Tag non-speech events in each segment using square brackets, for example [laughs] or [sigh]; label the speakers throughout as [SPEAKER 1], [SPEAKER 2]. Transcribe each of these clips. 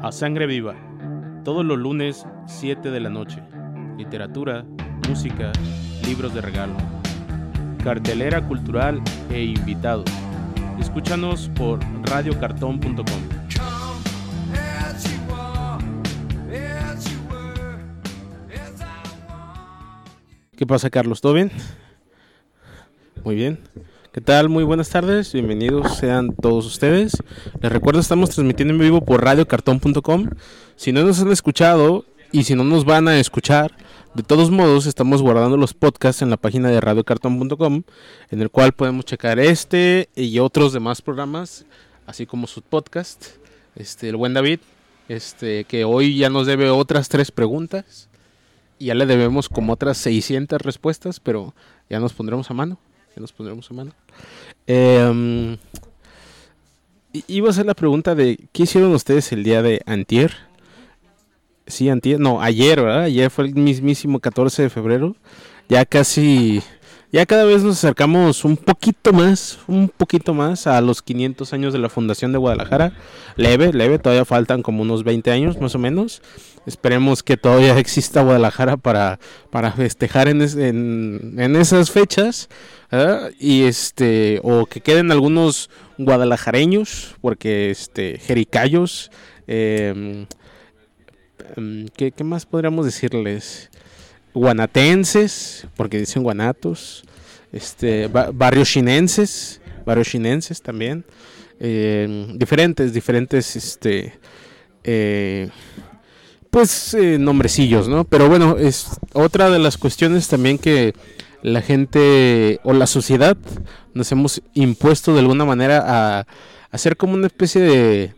[SPEAKER 1] A Sangre Viva, todos los lunes 7 de la noche. Literatura, música, libros de regalo, cartelera cultural e invitados. Escúchanos por radiocartón.com. ¿Qué pasa, Carlos? ¿Todo bien? Muy bien. ¿Qué tal? Muy buenas tardes. Bienvenidos sean todos ustedes. Les recuerdo, estamos transmitiendo en vivo por radiocartón.com. Si no nos han escuchado y si no nos van a escuchar, de todos modos, estamos guardando los podcasts en la página de radiocartón.com, en el cual podemos checar este y otros demás programas, así como su podcast. Este, el buen David, este, que hoy ya nos debe otras tres preguntas. Y ya le debemos como otras 600 respuestas, pero ya nos pondremos a mano. Nos pondremos a mano. Eh, iba a hacer la pregunta de ¿qué hicieron ustedes el día de antier? Sí, antier, no, ayer, ¿verdad? Ayer fue el mismísimo 14 de febrero. Ya casi, ya cada vez nos acercamos un poquito más, un poquito más a los 500 años de la fundación de Guadalajara. Leve, leve, todavía faltan como unos 20 años más o menos. Esperemos que todavía [laughs] exista Guadalajara para, para festejar en, en, en esas fechas. Y este, o que queden algunos guadalajareños, porque este, jericayos, eh, ¿qué, ¿qué, más podríamos decirles? Guanatenses, porque dicen guanatos, este, barrios chinenses, barrios chinenses también, eh, diferentes, diferentes, este, eh, pues eh, nombrecillos, ¿no? Pero bueno, es otra de las cuestiones también que la gente o la sociedad nos hemos impuesto de alguna manera a hacer como una especie de,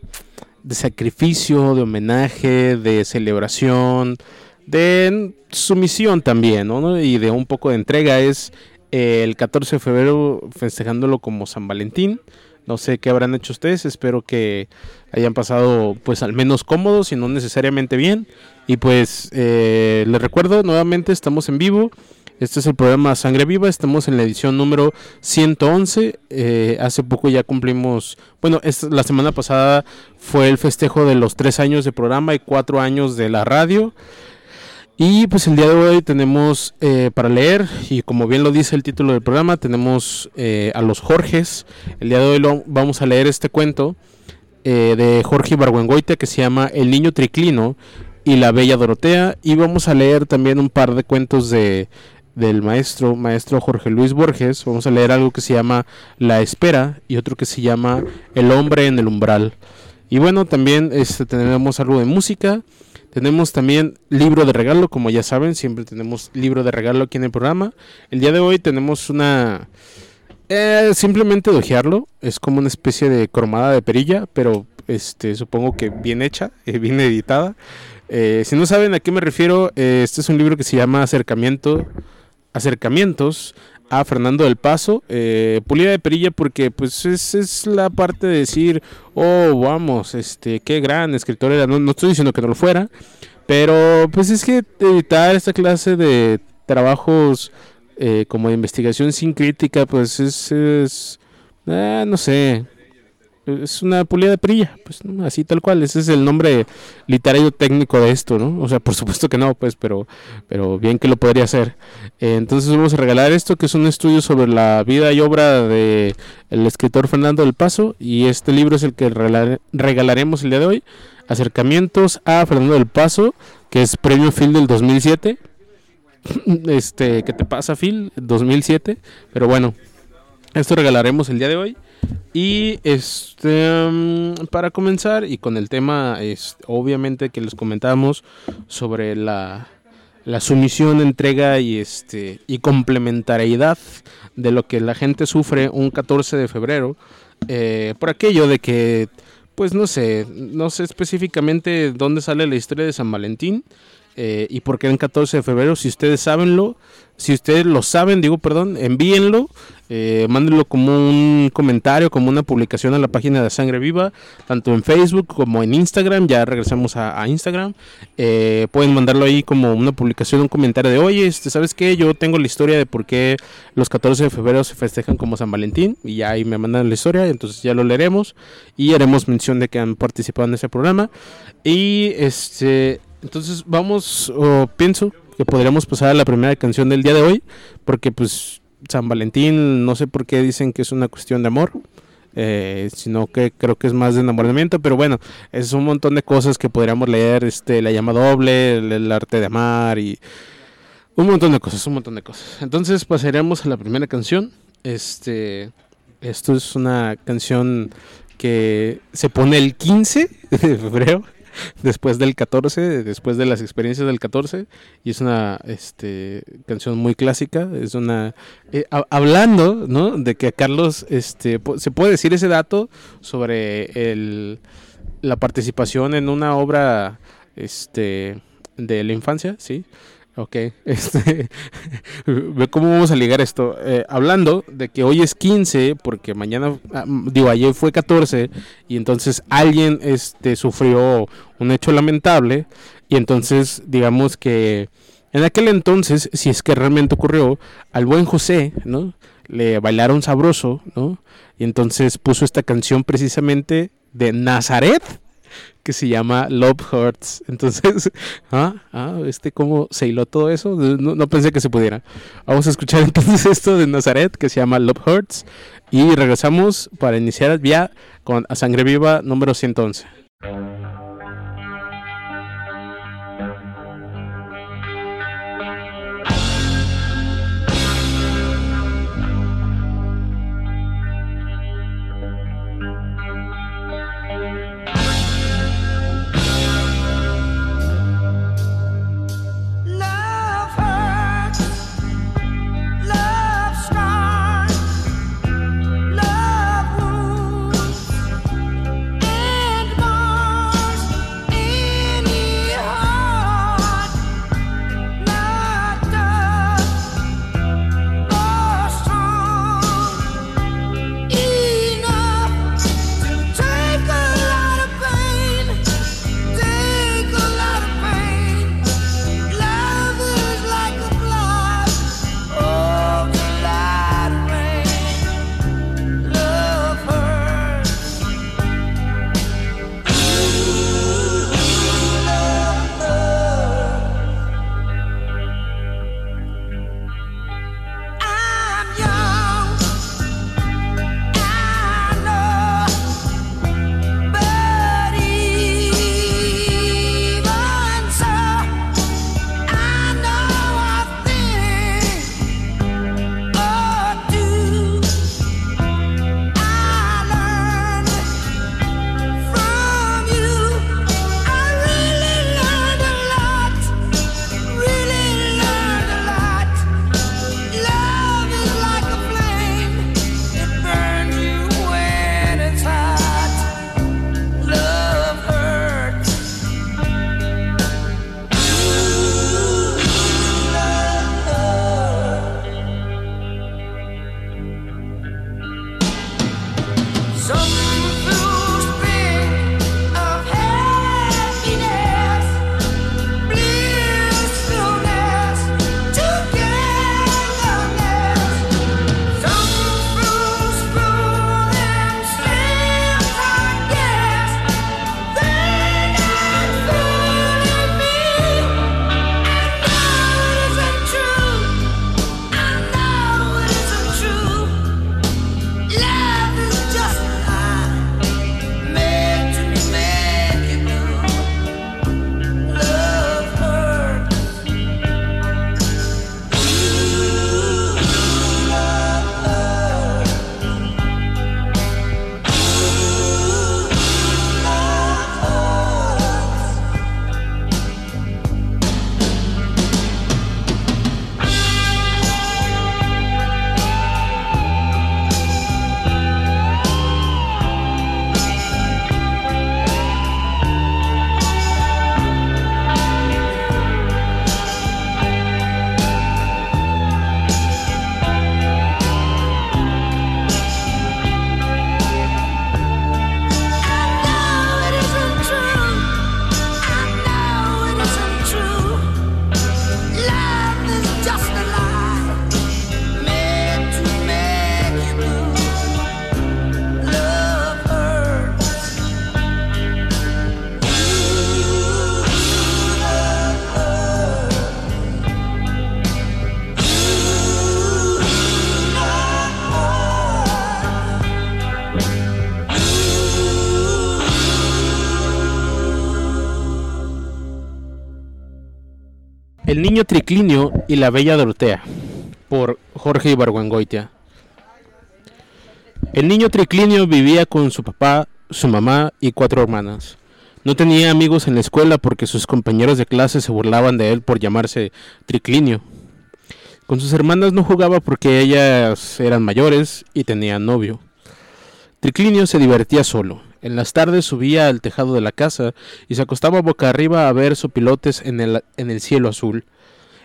[SPEAKER 1] de sacrificio, de homenaje, de celebración, de sumisión también, ¿no? Y de un poco de entrega. Es eh, el 14 de febrero festejándolo como San Valentín. No sé qué habrán hecho ustedes, espero que hayan pasado pues al menos cómodos y no necesariamente bien. Y pues eh, les recuerdo nuevamente estamos en vivo. Este es el programa Sangre Viva, estamos en la edición número 111. Eh, hace poco ya cumplimos, bueno, esta, la semana pasada fue el festejo de los tres años de programa y cuatro años de la radio. Y pues el día de hoy tenemos eh, para leer, y como bien lo dice el título del programa, tenemos eh, a los Jorges. El día de hoy lo, vamos a leer este cuento eh, de Jorge Barguengoite que se llama El Niño Triclino y la Bella Dorotea. Y vamos a leer también un par de cuentos de, del maestro, maestro Jorge Luis Borges. Vamos a leer algo que se llama La Espera y otro que se llama El Hombre en el Umbral. Y bueno, también este, tenemos algo de música. Tenemos también libro de regalo, como ya saben, siempre tenemos libro de regalo aquí en el programa. El día de hoy tenemos una... Eh, simplemente dojearlo, es como una especie de cromada de perilla, pero este supongo que bien hecha, [laughs] eh, bien editada. Eh, si no saben a qué me refiero, eh, este es un libro que se llama Acercamiento, Acercamientos a Fernando del Paso, eh, pulida de perilla porque pues es, es, la parte de decir, oh, vamos, este, qué gran escritor era, no, no, estoy diciendo que no lo fuera, pero pues es que editar esta clase de trabajos eh, como de investigación sin crítica, pues es, es eh, no sé, es una pulida de perilla, pues ¿no? así tal cual, ese es el nombre literario técnico de esto, ¿no? O sea, por supuesto que no, pues, pero, pero bien que lo podría hacer. Eh, entonces vamos a regalar esto, que es un estudio sobre la vida y obra de el escritor Fernando del Paso, y este libro es el que regalar, regalaremos el día de hoy, Acercamientos a Fernando del Paso, que es Premio Phil del 2007. [laughs] Este, ¿qué te pasa, Phil? 2007, pero bueno, esto regalaremos el día de hoy. Y este um, para comenzar y con el tema es obviamente que les comentamos sobre la, la sumisión, entrega y este y complementariedad de lo que la gente sufre un 14 de febrero eh, por aquello de que pues no sé, no sé específicamente dónde sale la historia de San Valentín. Eh, y por qué el 14 de febrero. Si ustedes sabenlo, si ustedes lo saben, digo, perdón, envíenlo, eh, mándenlo como un comentario, como una publicación a la página de Sangre Viva, tanto en Facebook como en Instagram. Ya regresamos a, Instagram. Eh, pueden mandarlo ahí como una publicación, un comentario de, oye, este, ¿sabes qué? Yo tengo la historia de por qué los 14 de febrero se festejan como San Valentín. Y ya ahí me mandan la historia, entonces ya lo leeremos y haremos mención de que han participado en ese programa. Y este entonces vamos, o pienso que podríamos pasar a la primera canción del día de hoy, porque pues San Valentín, no sé por qué dicen que es una cuestión de amor, eh, sino que creo que es más de enamoramiento, pero bueno, es un montón de cosas que podríamos leer, este, la llama doble, el, arte de amar y un montón de cosas, un montón de cosas. Entonces pasaremos a la primera canción, este, esto es una canción que se pone el 15 de febrero [laughs] después del 14, después de las experiencias del 14, y es una este, canción muy clásica, es una... Eh, hablando, ¿no? De que Carlos, este, se puede decir ese dato sobre el, la participación en una obra, este, de la infancia, ¿sí? Ok, [laughs] este, ¿cómo vamos a ligar esto? Eh, hablando de que hoy es 15, porque mañana, ah, digo, ayer fue 14, y entonces alguien este, sufrió un hecho lamentable, y entonces digamos que en aquel entonces, si es que realmente ocurrió, al buen José, ¿no? Le bailaron sabroso, ¿no? Y entonces puso esta canción precisamente de Nazaret, que se llama Love Hurts. Entonces, [laughs] ¿ah? ¿Ah? ¿este cómo se hiló todo eso? No, pensé que se pudiera. Vamos a escuchar [laughs] entonces esto de Nazaret que se llama Love Hurts y regresamos para iniciar ya con A Sangre Viva número 111. Niño Triclinio y la bella Dorotea, por Jorge Ibargüengoitia. El niño Triclinio vivía con su papá, su mamá y cuatro hermanas. No tenía amigos en la escuela porque sus compañeros de clase se burlaban de él por llamarse Triclinio. Con sus hermanas no jugaba porque ellas eran mayores y tenían novio. Triclinio se divertía solo. En las tardes subía al tejado de la casa y se acostaba boca arriba a ver sopilotes en el, en el cielo azul.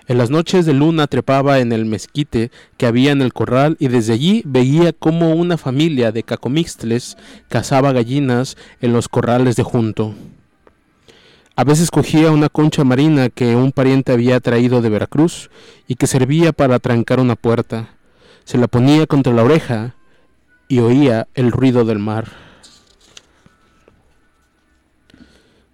[SPEAKER 1] En las noches de luna trepaba en el mezquite que había en el corral y desde allí veía cómo una familia de cacomixtles cazaba gallinas en los corrales de junto. A veces cogía una concha marina que un pariente había traído de Veracruz y que servía para trancar una puerta. Se la ponía contra la oreja y oía el ruido del mar.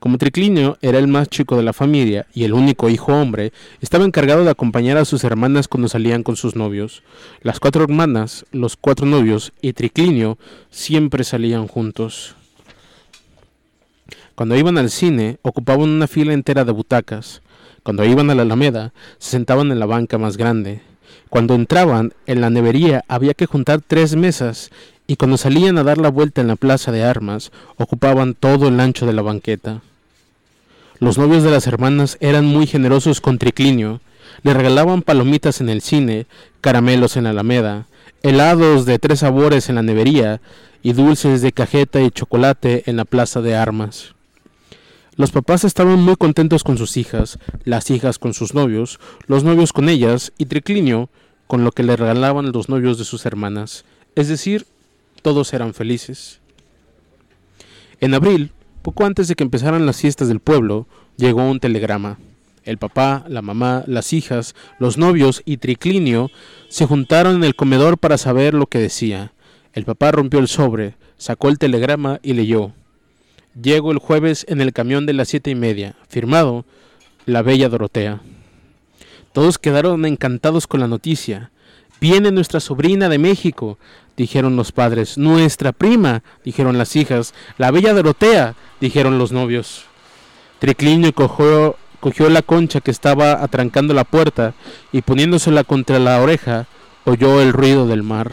[SPEAKER 1] Como Triclinio era el más chico de la familia y el único hijo hombre, estaba encargado de acompañar a sus hermanas cuando salían con sus novios. Las cuatro hermanas, los cuatro novios y Triclinio siempre salían juntos. Cuando iban al cine, ocupaban una fila entera de butacas. Cuando iban a la Alameda, se sentaban en la banca más grande. Cuando entraban en la nevería había que juntar tres mesas y cuando salían a dar la vuelta en la plaza de armas ocupaban todo el ancho de la banqueta. Los novios de las hermanas eran muy generosos con Triclinio. Le regalaban palomitas en el cine, caramelos en la Alameda, helados de tres sabores en la nevería y dulces de cajeta y chocolate en la plaza de armas. Los papás estaban muy contentos con sus hijas, las hijas con sus novios, los novios con ellas y Triclinio con lo que le regalaban los novios de sus hermanas. Es decir, todos eran felices. En abril, poco antes de que empezaran las fiestas del pueblo, llegó un telegrama. El papá, la mamá, las hijas, los novios y Triclinio se juntaron en el comedor para saber lo que decía. El papá rompió el sobre, sacó el telegrama y leyó. Llego el jueves en el camión de las siete y media. Firmado, la bella Dorotea. Todos quedaron encantados con la noticia. Viene nuestra sobrina de México dijeron los padres. Nuestra prima, dijeron las hijas. La bella Dorotea, dijeron los novios. Triclinio cogió, cogió la concha que estaba atrancando la puerta y poniéndosela contra la oreja, oyó el ruido del mar.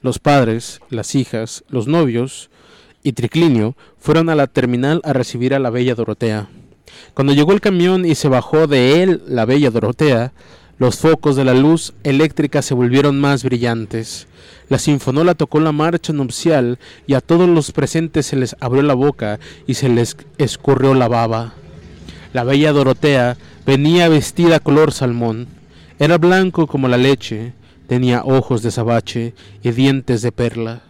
[SPEAKER 1] Los padres, las hijas, los novios y Triclinio fueron a la terminal a recibir a la bella Dorotea. Cuando llegó el camión y se bajó de él la bella Dorotea, los focos de la luz eléctrica se volvieron más brillantes. La sinfonola tocó la marcha nupcial y a todos los presentes se les abrió la boca y se les escurrió la baba. La bella Dorotea venía vestida color salmón. Era blanco como la leche, tenía ojos de sabache y dientes de perla.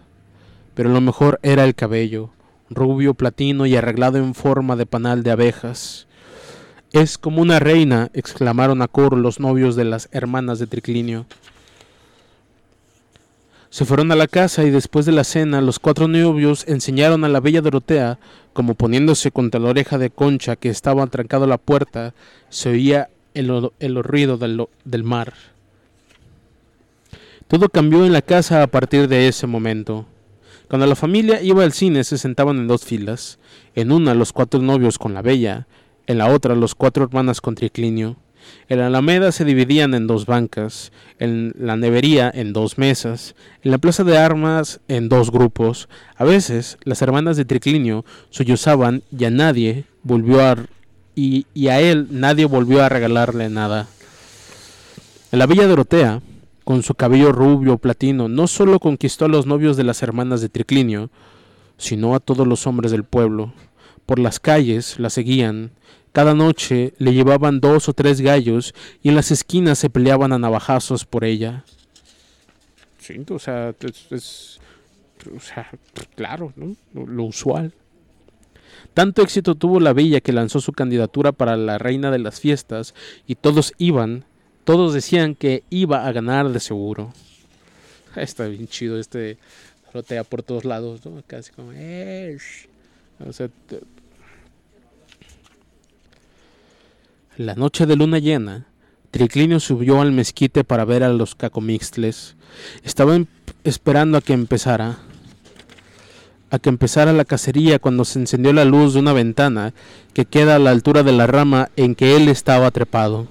[SPEAKER 1] Pero lo mejor era el cabello, rubio platino y arreglado en forma de panal de abejas. Es como una reina, exclamaron a coro los novios de las hermanas de Triclinio. Se fueron a la casa y después de la cena los cuatro novios enseñaron a la bella Dorotea, como poniéndose contra la oreja de Concha que estaba trancado la puerta, se oía el, el ruido del, del mar. Todo cambió en la casa a partir de ese momento. Cuando la familia iba al cine se sentaban en dos filas, en una los cuatro novios con la bella, en la otra los cuatro hermanas con triclinio. En la Alameda se dividían en dos bancas, en la nevería en dos mesas, en la plaza de armas en dos grupos. A veces las hermanas de triclinio sollozaban y a nadie volvió a y, y a él nadie volvió a regalarle nada. En la Villa Dorotea, con su cabello rubio platino, no solo conquistó a los novios de las hermanas de Triclinio, sino a todos los hombres del pueblo. Por las calles la seguían, cada noche le llevaban dos o tres gallos y en las esquinas se peleaban a navajazos por ella. Sí, o sea, es, o sea claro, ¿no? lo, usual. Tanto éxito tuvo la bella que lanzó su candidatura para la reina de las fiestas y todos iban, todos decían que iba a ganar de seguro. [laughs] Está bien chido este rotea por todos lados, ¿no? Casi como, eh, o sea, La noche de luna llena, Triclinio subió al mezquite para ver a los cacomixtles. Estaba esperando a que empezara. a que empezara la cacería cuando se encendió la luz de una ventana que queda a la altura de la rama en que él estaba trepado.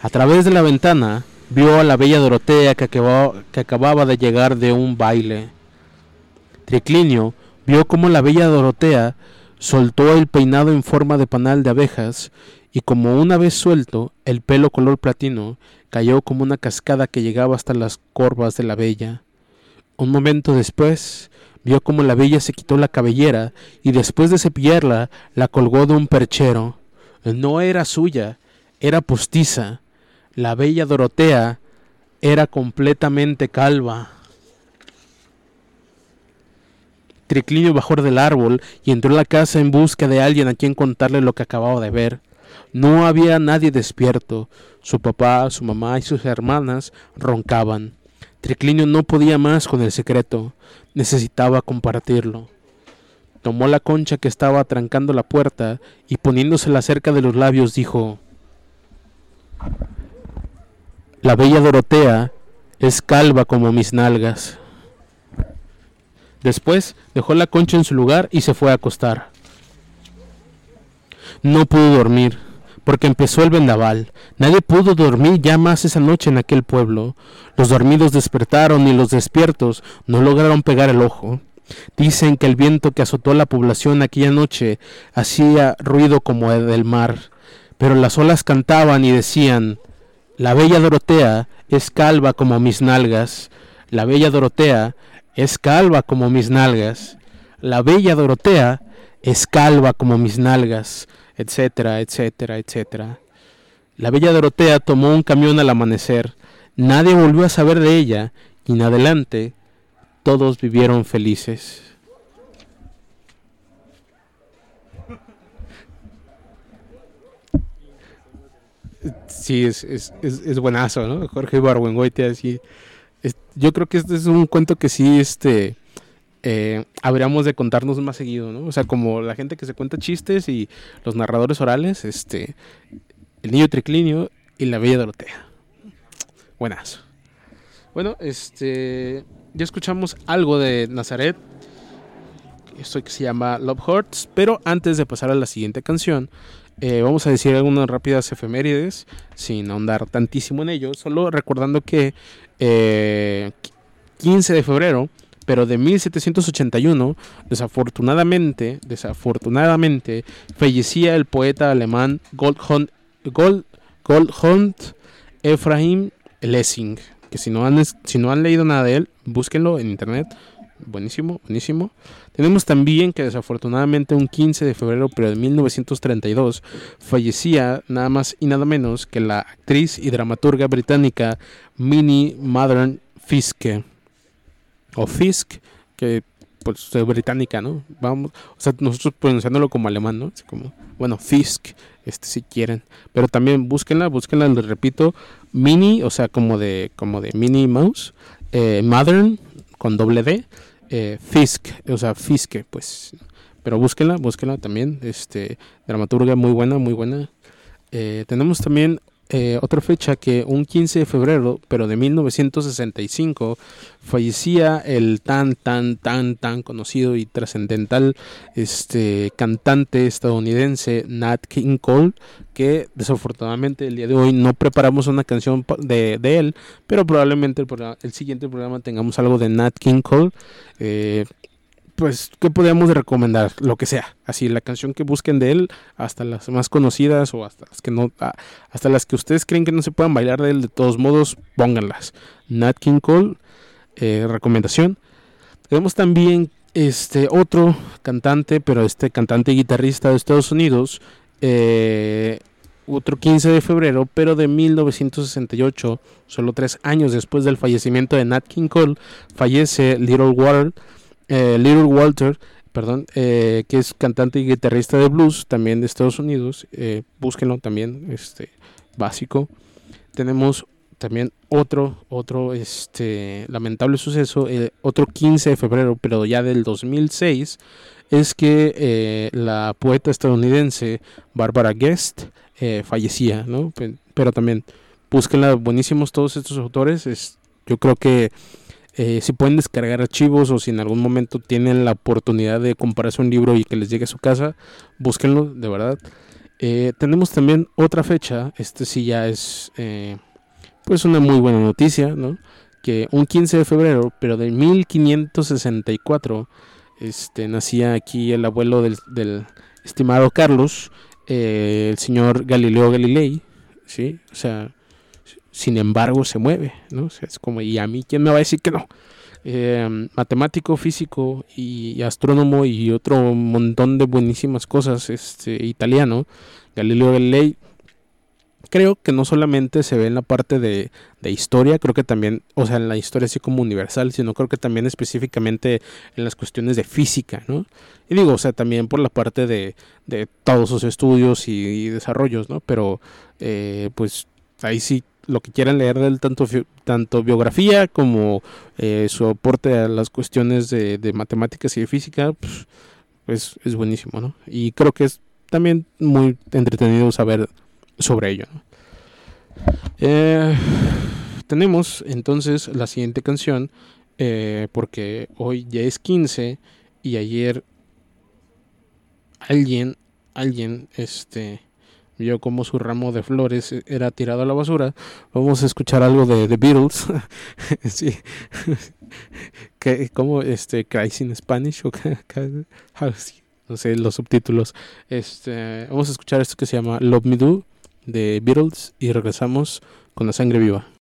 [SPEAKER 1] A través de la ventana vio a la bella Dorotea que acababa, que acababa de llegar de un baile. Triclinio vio cómo la bella Dorotea soltó el peinado en forma de panal de abejas y como una vez suelto, el pelo color platino cayó como una cascada que llegaba hasta las corvas de la bella. Un momento después, vio como la bella se quitó la cabellera y después de cepillarla la colgó de un perchero. No era suya, era postiza. La bella Dorotea era completamente calva. Triclinio bajó del árbol y entró a la casa en busca de alguien a quien contarle lo que acababa de ver. No había nadie despierto. Su papá, su mamá y sus hermanas roncaban. Triclinio no podía más con el secreto. Necesitaba compartirlo. Tomó la concha que estaba atrancando la puerta y poniéndosela cerca de los labios dijo La bella Dorotea es calva como mis nalgas. Después dejó la concha en su lugar y se fue a acostar. No pudo dormir, porque empezó el vendaval. Nadie pudo dormir ya más esa noche en aquel pueblo. Los dormidos despertaron y los despiertos no lograron pegar el ojo. Dicen que el viento que azotó la población aquella noche hacía ruido como el del mar, pero las olas cantaban y decían, La bella Dorotea es calva como mis nalgas, la bella Dorotea es calva como mis nalgas. La bella Dorotea es calva como mis nalgas, etcétera, etcétera, etcétera. La bella Dorotea tomó un camión al amanecer. Nadie volvió a saber de ella y en adelante todos vivieron felices. Sí, es, es, es, buenazo, ¿no? Jorge Barwengoitia, así yo creo que este es un cuento que sí, este, eh, habríamos de contarnos más seguido, ¿no? O sea, como la gente que se cuenta chistes y los narradores orales, este, el niño triclinio y la bella Dorotea. Buenas. Bueno, este, ya escuchamos algo de Nazaret, esto que se llama Love Hearts, pero antes de pasar a la siguiente canción, eh, vamos a decir algunas rápidas efemérides, sin ahondar tantísimo en ello, solo recordando que 15 eh, de febrero, pero de 1781, desafortunadamente, desafortunadamente, fallecía el poeta alemán Goldhunt, Gold, Goldhunt Ephraim Lessing, que si no, han, si no han leído nada de él, búsquenlo en internet, buenísimo, buenísimo. Tenemos también que desafortunadamente un 15 de febrero pero de 1932 fallecía nada más y nada menos que la actriz y dramaturga británica Minnie Modern Fiske o Fisk que pues es británica, ¿no? Vamos, o sea, nosotros pronunciándolo como alemán, ¿no? como, bueno, Fisk, este si quieren, pero también búsquenla, búsquenla, les repito, Minnie, o sea, como de como de Minnie Mouse, eh, Modern con doble D eh, Fisk, o sea, Fiske, pues. Pero búsquenla, búsquenla también. Este, dramaturga muy buena, muy buena. Eh, tenemos también eh, otra fecha que un 15 de febrero, pero de 1965, fallecía el tan, tan, tan, tan conocido y trascendental este, cantante estadounidense Nat King Cole, que desafortunadamente el día de hoy no preparamos una canción de, de él, pero probablemente el, el, siguiente programa tengamos algo de Nat King Cole. Eh, pues, ¿qué podríamos recomendar? Lo que sea. Así, la canción que busquen de él, hasta las más conocidas o hasta las que no, ah, hasta las que ustedes creen que no se puedan bailar de él, de todos modos, pónganlas. Nat King Cole, eh, recomendación. Tenemos también este otro cantante, pero este cantante y guitarrista de Estados Unidos, eh, otro 15 de febrero, pero de 1968, solo tres años después del fallecimiento de Nat King Cole, fallece Little Water eh, Little Walter, perdón, eh, que es cantante y guitarrista de blues, también de Estados Unidos, eh, búsquenlo también, este, básico. Tenemos también otro, otro, este, lamentable suceso, otro 15 de febrero, pero ya del 2006, es que la poeta estadounidense Barbara Guest fallecía, ¿no? Pero también, búsquenla, buenísimos todos estos autores, es, yo creo que Eh, si pueden descargar archivos o si en algún momento tienen la oportunidad de comprarse un libro y que les llegue a su casa, búsquenlo, de verdad. Eh, tenemos también otra fecha, este sí ya es eh, pues una muy buena noticia, ¿no? Que un 15 de febrero, pero de 1564, este, nacía aquí el abuelo del, estimado Carlos, eh, el señor Galileo Galilei, ¿sí? O sea, sin embargo se mueve, ¿no? es como, y a mí, ¿quién me va a decir que no? Eh, matemático, físico y, astrónomo y otro montón de buenísimas cosas, este, italiano, Galileo Galilei, creo que no solamente se ve en la parte de, historia, creo que también, o sea, en la historia así como universal, sino creo que también específicamente en las cuestiones de física, ¿no? Y digo, o sea, también por la parte de, todos sus estudios y, desarrollos, ¿no? Pero, eh, pues, ahí sí, lo que quieran leer del tanto, tanto biografía como eh, su aporte a las cuestiones de, matemáticas y de física, pues, es buenísimo, ¿no? Y creo que es también muy entretenido saber sobre ello. Eh, tenemos entonces la siguiente canción, eh, porque hoy ya es 15 y ayer alguien, alguien, este, vio como su ramo de flores era tirado a la basura. Vamos a escuchar algo de The Beatles. [laughs] sí. [laughs] como este in Spanish o no sé los subtítulos. Este, vamos a escuchar esto que se llama Love Me Do de Beatles y regresamos con la sangre viva.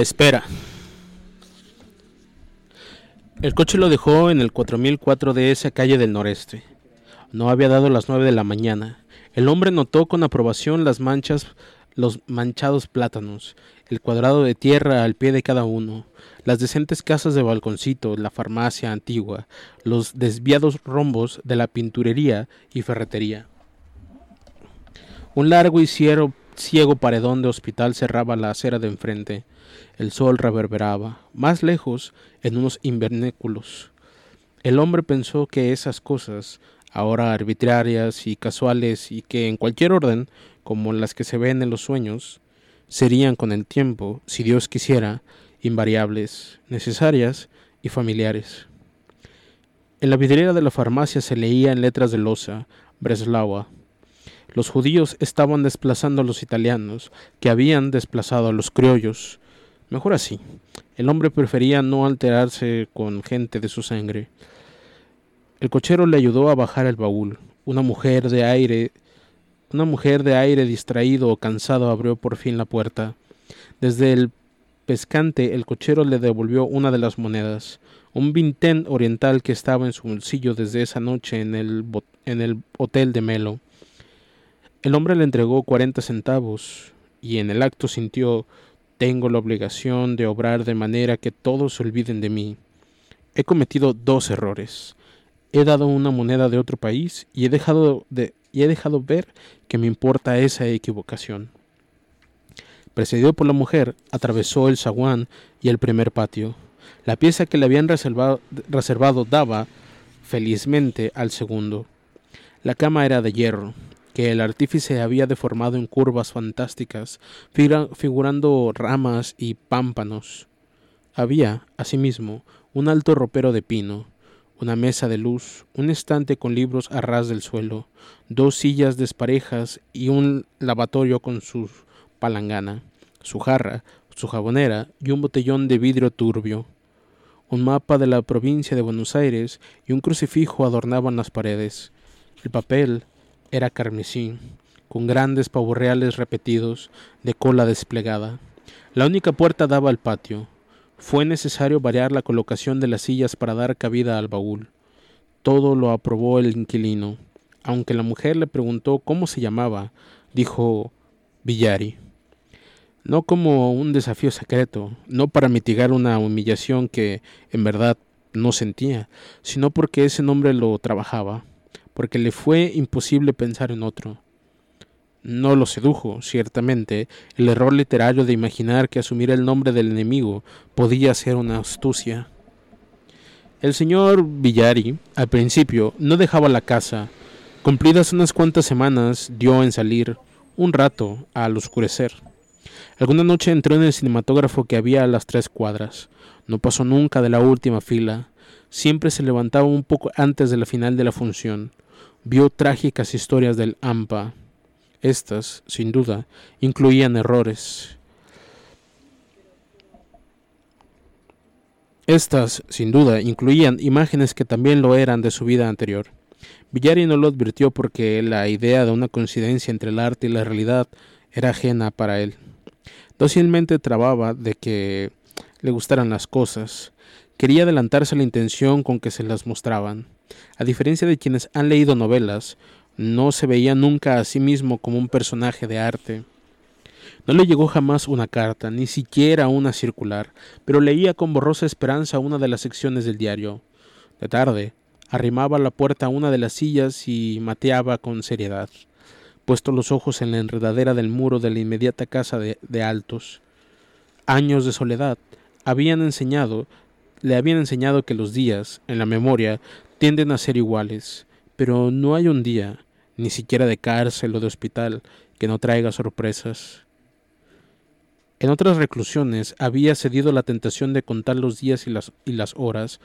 [SPEAKER 1] Espera. El coche lo dejó en el 4004 de esa calle del noreste. No había dado las nueve de la mañana. El hombre notó con aprobación las manchas, los manchados plátanos, el cuadrado de tierra al pie de cada uno, las decentes casas de balconcito, la farmacia antigua, los desviados rombos de la pinturería y ferretería. Un largo y ciego paredón de hospital cerraba la acera de enfrente. El sol reverberaba, más lejos, en unos invernáculos. El hombre pensó que esas cosas, ahora arbitrarias y casuales y que en cualquier orden, como las que se ven en los sueños, serían con el tiempo, si Dios quisiera, invariables, necesarias y familiares. En la vidriera de la farmacia se leía en letras de losa, Breslaua. Los judíos estaban desplazando a los italianos, que habían desplazado a los criollos. Mejor así. El hombre prefería no alterarse con gente de su sangre. El cochero le ayudó a bajar el baúl. Una mujer de aire, una mujer de aire distraído o cansado abrió por fin la puerta. Desde el pescante el cochero le devolvió una de las monedas, un vintén oriental que estaba en su bolsillo desde esa noche en el, en el hotel de Melo. El hombre le entregó cuarenta centavos y en el acto sintió tengo la obligación de obrar de manera que todos se olviden de mí. He cometido dos errores. He dado una moneda de otro país y he dejado, de, y he dejado ver que me importa esa equivocación. Precedido por la mujer, atravesó el zaguán y el primer patio. La pieza que le habían reservado, reservado daba, felizmente, al segundo. La cama era de hierro, que el artífice había deformado en curvas fantásticas, figurando ramas y pámpanos. Había, asimismo, un alto ropero de pino, una mesa de luz, un estante con libros a ras del suelo, dos sillas desparejas y un lavatorio con su palangana, su jarra, su jabonera y un botellón de vidrio turbio. Un mapa de la provincia de Buenos Aires y un crucifijo adornaban las paredes. El papel era carmesí, con grandes pavorreales repetidos, de cola desplegada. La única puerta daba al patio. Fue necesario variar la colocación de las sillas para dar cabida al baúl. Todo lo aprobó el inquilino. Aunque la mujer le preguntó cómo se llamaba, dijo Villari. No como un desafío secreto, no para mitigar una humillación que en verdad no sentía, sino porque ese nombre lo trabajaba, porque le fue imposible pensar en otro. No lo sedujo, ciertamente, el error literario de imaginar que asumir el nombre del enemigo podía ser una astucia. El señor Villari, al principio, no dejaba la casa. Cumplidas unas cuantas semanas, dio en salir, un rato, al oscurecer. Alguna noche entró en el cinematógrafo que había a las tres cuadras. No pasó nunca de la última fila. Siempre se levantaba un poco antes de la final de la función. Vio trágicas historias del AMPA, estas, sin duda, incluían errores. Estas, sin duda, incluían imágenes que también lo eran de su vida anterior. Villari no lo advirtió porque la idea de una coincidencia entre el arte y la realidad era ajena para él. Dócilmente trababa de que le gustaran las cosas. Quería adelantarse a la intención con que se las mostraban. A diferencia de quienes han leído novelas, no se veía nunca a sí mismo como un personaje de arte. No le llegó jamás una carta, ni siquiera una circular, pero leía con borrosa esperanza una de las secciones del diario. De tarde, arrimaba la puerta a una de las sillas y mateaba con seriedad, puesto los ojos en la enredadera del muro de la inmediata casa de Altos. Años de soledad habían enseñado, le habían enseñado que los días, en la memoria, tienden a ser iguales, pero no hay un día, ni siquiera de cárcel o de hospital, que no traiga sorpresas. En otras reclusiones había cedido la tentación de contar los días y las, y las horas,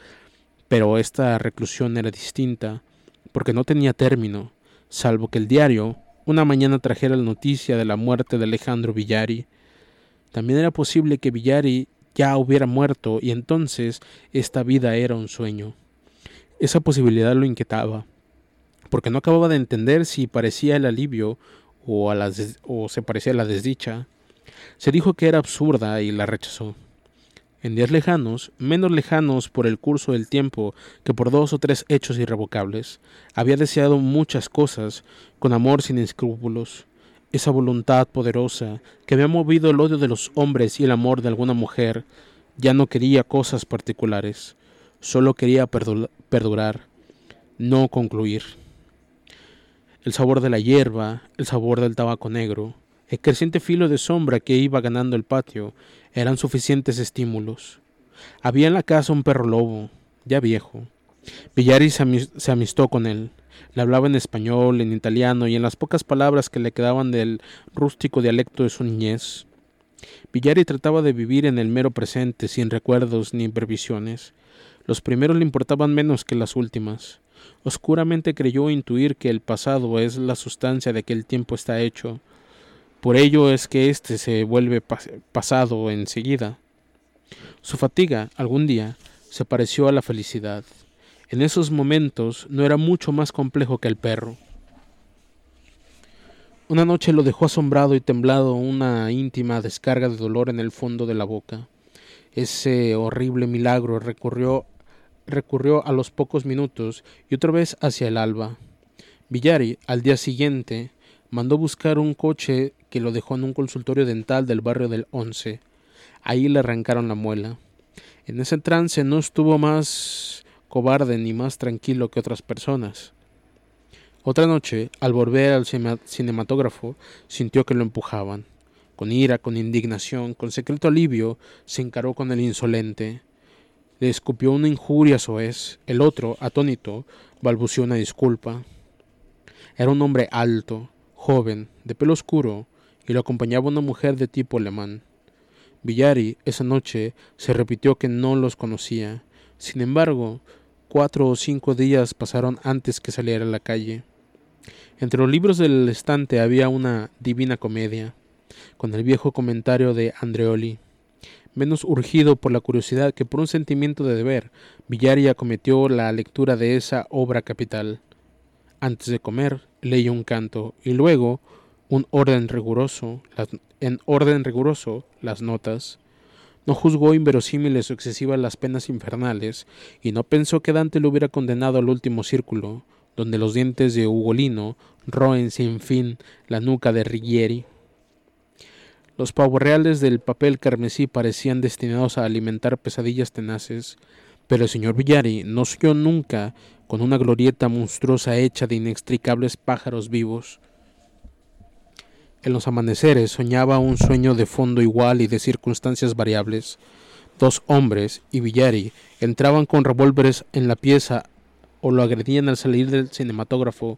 [SPEAKER 1] pero esta reclusión era distinta, porque no tenía término, salvo que el diario una mañana trajera la noticia de la muerte de Alejandro Villari. También era posible que Villari ya hubiera muerto y entonces esta vida era un sueño. Esa posibilidad lo inquietaba porque no acababa de entender si parecía el alivio o, a o se parecía la desdicha. Se dijo que era absurda y la rechazó. En días lejanos, menos lejanos por el curso del tiempo que por dos o tres hechos irrevocables, había deseado muchas cosas con amor sin escrúpulos. Esa voluntad poderosa que había movido el odio de los hombres y el amor de alguna mujer ya no quería cosas particulares, solo quería perdurar, no concluir el sabor de la hierba, el sabor del tabaco negro, el creciente filo de sombra que iba ganando el patio eran suficientes estímulos. Había en la casa un perro lobo, ya viejo. Villari se amistó con él. Le hablaba en español, en italiano y en las pocas palabras que le quedaban del rústico dialecto de su niñez. Villari trataba de vivir en el mero presente, sin recuerdos ni previsiones. Los primeros le importaban menos que las últimas. Oscuramente creyó intuir que el pasado es la sustancia de que el tiempo está hecho. Por ello es que éste se vuelve pasado enseguida. Su fatiga, algún día, se pareció a la felicidad. En esos momentos no era mucho más complejo que el perro. Una noche lo dejó asombrado y temblado una íntima descarga de dolor en el fondo de la boca. Ese horrible milagro recurrió, recurrió a los pocos minutos y otra vez hacia el alba. Villari, al día siguiente, mandó buscar un coche que lo dejó en un consultorio dental del barrio del Once. Ahí le arrancaron la muela. En ese trance no estuvo más cobarde ni más tranquilo que otras personas. Otra noche, al volver al cinematógrafo, sintió que lo empujaban. Con ira, con indignación, con secreto alivio, se encaró con el insolente. Le escupió una injuria soez. El otro, atónito, balbuceó una disculpa. Era un hombre alto, joven, de pelo oscuro, y lo acompañaba una mujer de tipo alemán. Villari esa noche se repitió que no los conocía. Sin embargo, cuatro o cinco días pasaron antes que saliera a la calle. Entre los libros del estante había una divina comedia, con el viejo comentario de Andreoli. Menos urgido por la curiosidad que por un sentimiento de deber, Villari acometió la lectura de esa obra capital. Antes de comer, leyó un canto y luego, un orden riguroso, en orden riguroso, las notas. No juzgó inverosímiles o excesivas las penas infernales, y no pensó que Dante lo hubiera condenado al último círculo, donde los dientes de Ugolino roen sin fin la nuca de Righieri. Los reales del papel carmesí parecían destinados a alimentar pesadillas tenaces, pero el señor Villari no soñó nunca con una glorieta monstruosa hecha de inextricables pájaros vivos. En los amaneceres soñaba un sueño de fondo igual y de circunstancias variables. Dos hombres y Villari entraban con revólveres en la pieza o lo agredían al salir del cinematógrafo,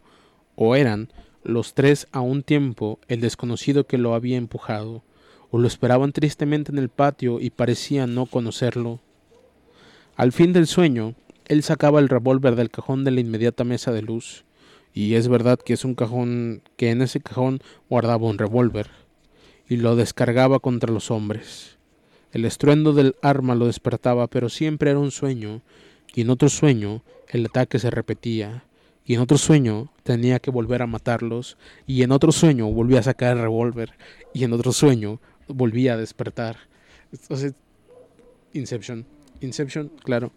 [SPEAKER 1] o eran los tres a un tiempo el desconocido que lo había empujado, o lo esperaban tristemente en el patio y parecían no conocerlo. Al fin del sueño, él sacaba el revólver del cajón de la inmediata mesa de luz, y es verdad que es un cajón que en ese cajón guardaba un revólver, y lo descargaba contra los hombres. El estruendo del arma lo despertaba, pero siempre era un sueño, y en otro sueño el ataque se repetía, y en otro sueño tenía que volver a matarlos, y en otro sueño volvía a sacar el revólver, y en otro sueño volvía a despertar. Entonces, Inception. Inception, claro.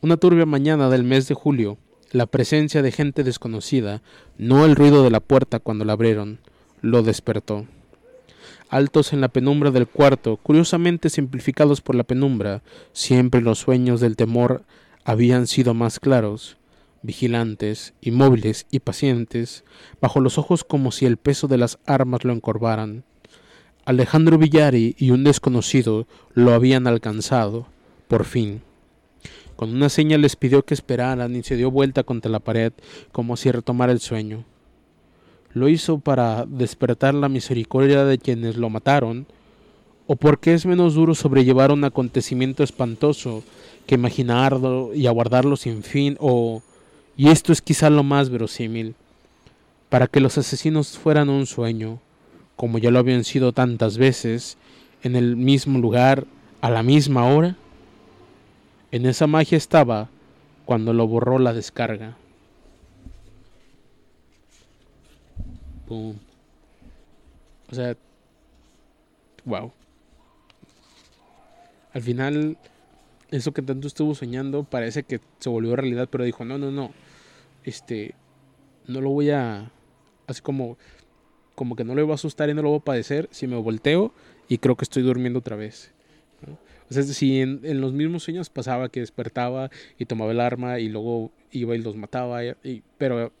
[SPEAKER 1] Una turbia mañana del mes de julio, la presencia de gente desconocida, no el ruido de la puerta cuando la abrieron, lo despertó. Altos en la penumbra del cuarto, curiosamente simplificados por la penumbra, siempre los sueños del temor habían sido más claros, vigilantes, inmóviles y pacientes, bajo los ojos como si el peso de las armas lo encorvaran. Alejandro Villari y un desconocido lo habían alcanzado, por fin. Con una seña les pidió que esperaran y se dio vuelta contra la pared como si retomara el sueño. Lo hizo para despertar la misericordia de quienes lo mataron, o porque es menos duro sobrellevar un acontecimiento espantoso que imaginarlo y aguardarlo sin fin, o, y esto es quizá lo más verosímil, para que los asesinos fueran un sueño, como ya lo habían sido tantas veces, en el mismo lugar, a la misma hora. En esa magia estaba cuando lo borró la descarga. O sea, wow. Al final eso que tanto estuvo soñando parece que se volvió realidad, pero dijo, no, no, no, este, no lo voy a, así como, como que no lo voy a asustar y no lo voy a padecer si me volteo y creo que estoy durmiendo otra vez. O sea, si en, los mismos sueños pasaba que despertaba y tomaba el arma y luego iba y los mataba, y, pero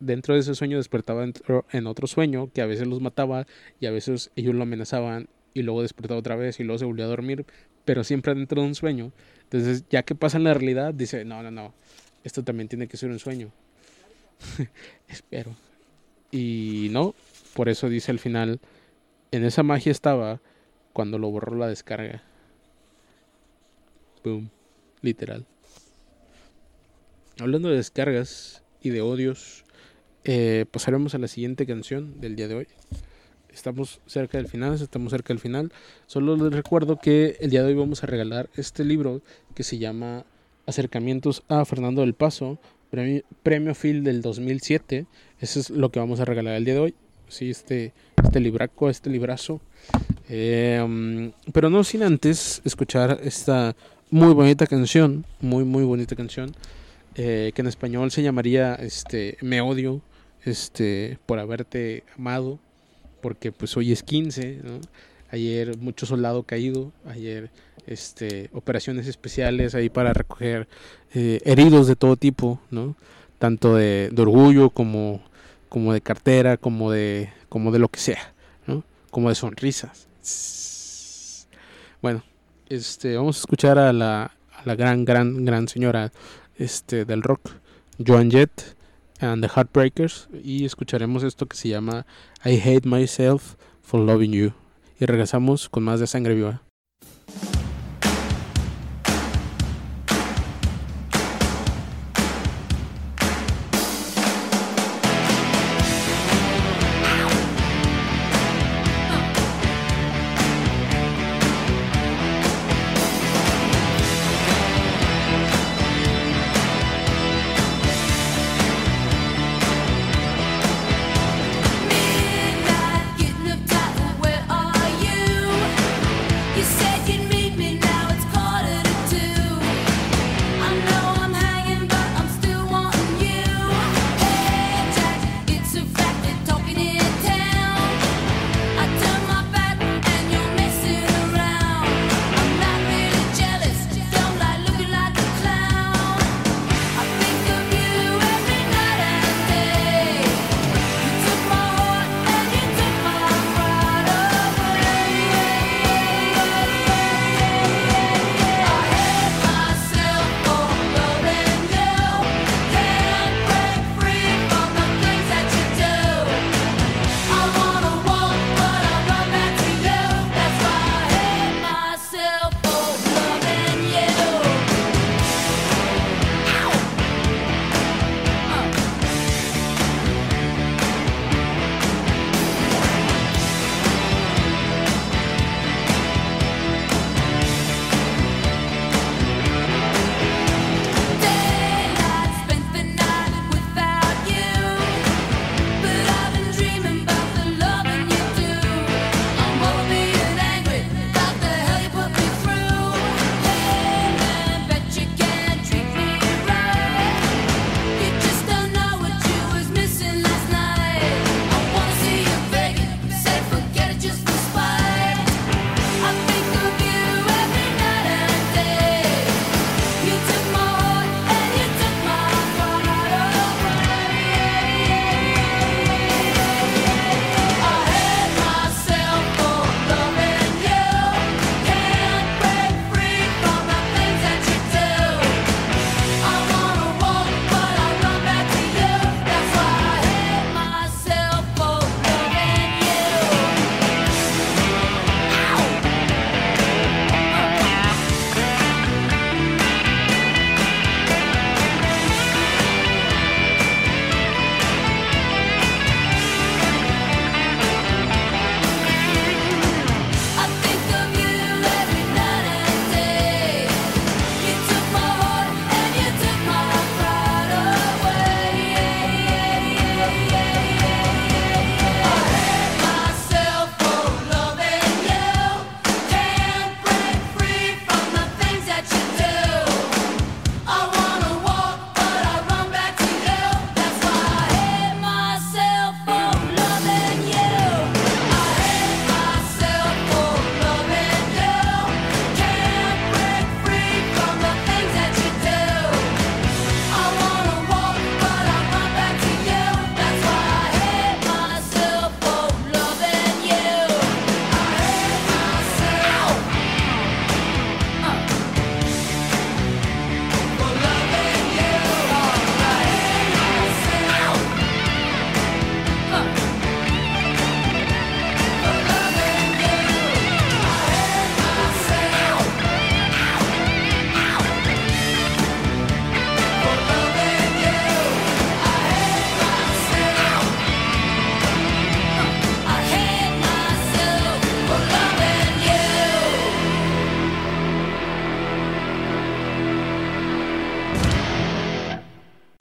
[SPEAKER 1] dentro de ese sueño despertaba en otro sueño que a veces los mataba y a veces ellos lo amenazaban y luego despertaba otra vez y luego se volvió a dormir, pero siempre dentro de un sueño. Entonces, ya que pasa en la realidad, dice, no, no, no, esto también tiene que ser un sueño. [laughs] Espero. Y no, por eso dice al final, en esa magia estaba cuando lo borró la descarga. Boom, literal. hablando de descargas y de odios, eh, pasaremos a la siguiente canción del día de hoy. Estamos cerca del final, estamos cerca del final. Solo les recuerdo que el día de hoy vamos a regalar este libro que se llama Acercamientos a Fernando del Paso, premio, premio Phil del 2007. Eso es lo que vamos a regalar el día de hoy. Sí, este, este libraco, este librazo. Eh, pero no sin antes escuchar esta muy bonita canción, muy muy bonita canción, eh, que en español se llamaría este Me odio, este por haberte amado, porque pues hoy es 15, ayer mucho soldado caído, ayer este operaciones especiales ahí para recoger eh, heridos de todo tipo, ¿no? tanto de, de, orgullo como como de cartera, como de como de lo que sea, ¿no? como de sonrisas. Bueno, este, vamos a escuchar a la, a la gran, gran, gran señora este, del rock, Joan Jett and the Heartbreakers, y escucharemos esto que se llama I Hate Myself for Loving You. Y regresamos con más de Sangre Viva.